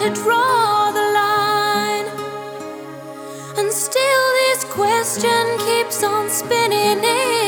to draw the line, and still this question keeps on spinning in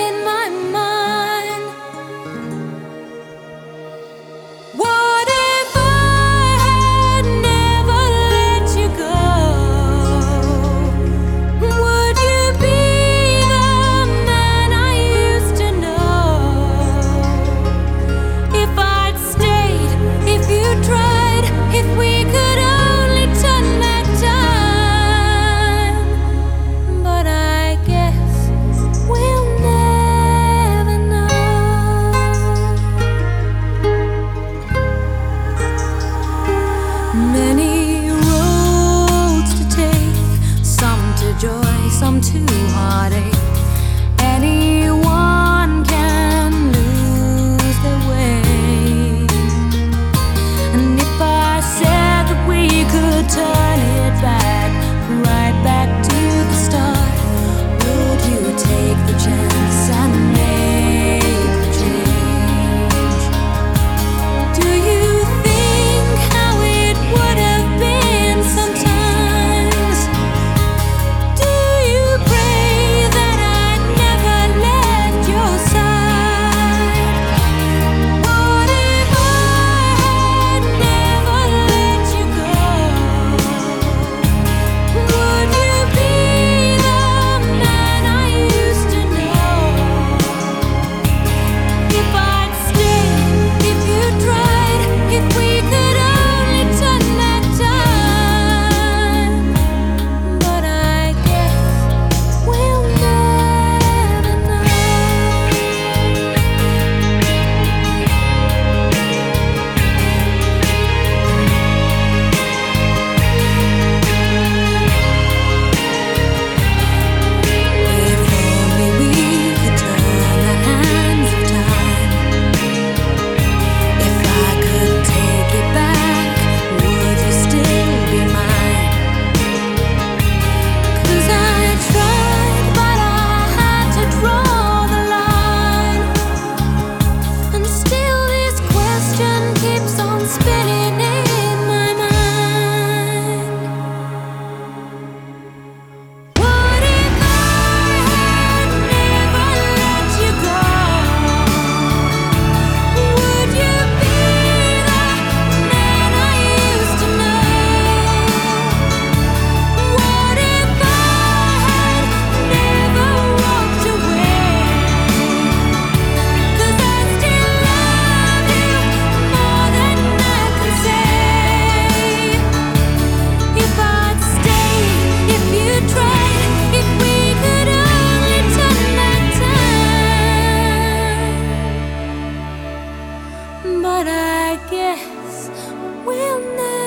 but I guess we'll never.